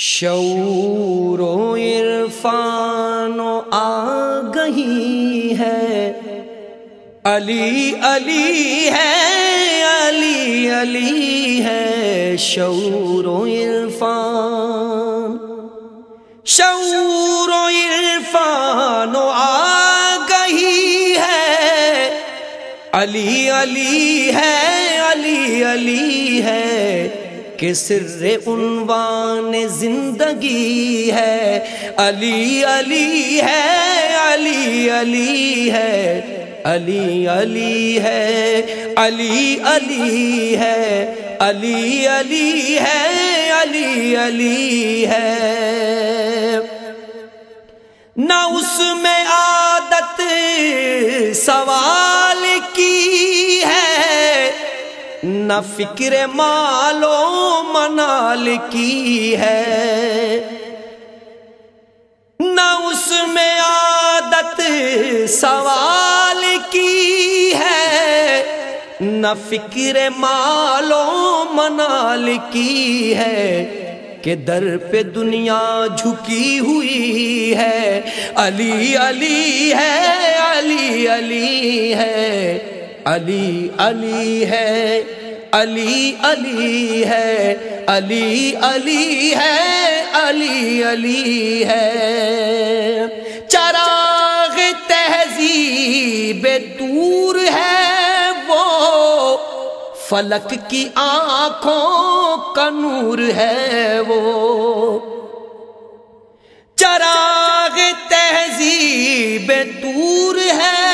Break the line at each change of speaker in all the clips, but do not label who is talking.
شعور و عرفان و آگہی ہے۔ علی علی ہے، علی علی ہے۔ شعور و عرفان، شعور و عرفان و آگہی ہے۔ علی علی ہے، علی علی ہے۔ کہ سر عنوان زندگی ہے۔ علی علی ہے، علی علی ہے۔ علی علی ہے، علی علی ہے۔ علی علی ہے، علی علی ہے۔ نہ اس میں عادت سوال نہ فکر مالو منال کی ہے۔ نہ اس میں عادت سوال کی ہے۔ نہ فکر مالو منال کی ہے کہ در پہ دنیا جھکی ہوئی ہے۔ علی علی ہے، علی علی ہے۔ علی علی ہے۔ علی علی ہے، علی علی ہے، علی علی ہے۔ چراغ تہذیب دور ہے وہ، فلک کی آنکھوں کا نور ہے وہ۔ چراغ تہذیب دور ہے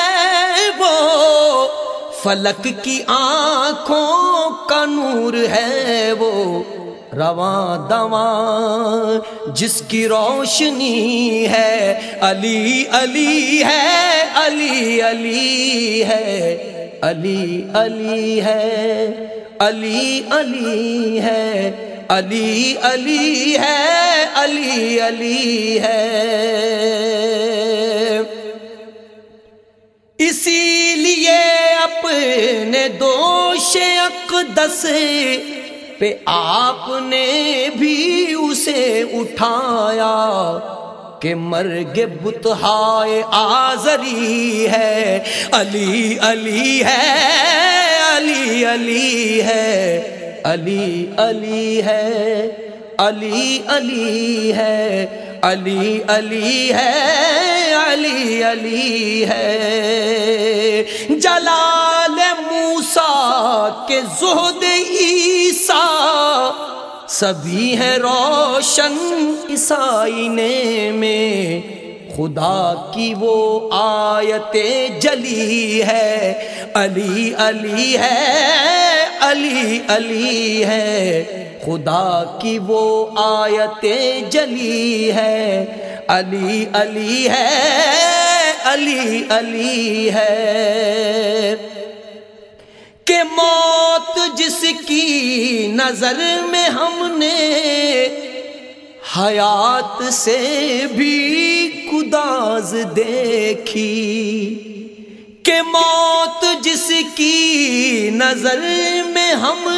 فلک کی آنکھوں کا نور ہے وہ رواں دواں، جس کی روشنی ہے، علی علی ہے، علی علی ہے، علی علی ہے، علی علی ہے، علی علی ہے، علی علی ہے۔ اسی اپنے دوش اقدس پہ آپ نے بھی اسے اٹھایا کہ مرگ بتہائے آزری ہے۔ علی علی ہے، علی علی ہے۔ علی علی ہے۔ علی علی ہے۔ علی علی ہے۔ علی علی ہے۔ جلال کے زہد عیسیٰ، سبھی ہیں روشن عیسائی میں خدا کی وہ آیت جلی ہے، علی علی ہے، علی علی ہے۔ خدا کی وہ آیت جلی ہے، علی علی ہے، علی علی ہے۔ موت جس کی نظر میں ہم نے حیات سے بھی کداز دیکھی کہ موت جس کی نظر میں ہم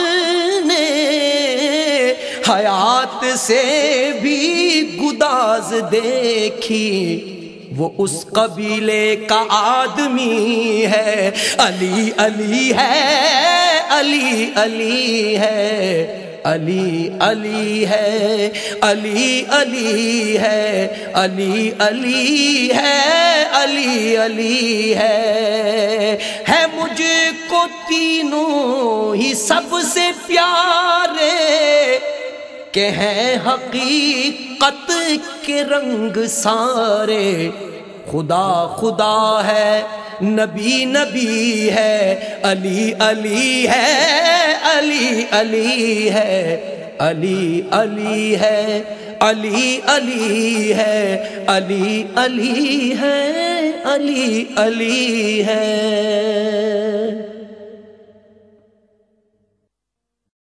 نے حیات سے بھی گداز دیکھی وہ اس قبیلے کا آدمی ہے۔ علی علی ہے، علی علی ہے۔ علی علی ہے، علی علی ہے۔ علی علی ہے، علی علی ہے۔ ہے مجھ کو تینوں ہی سب سے پیارے۔ کہ ہیں حقیقت کے رنگ سارے۔ خدا خدا ہے، نبی نبی ہے، علی علی ہے، علی علی ہے، علی علی ہے، علی علی ہے، علی علی ہے، علی علی ہے۔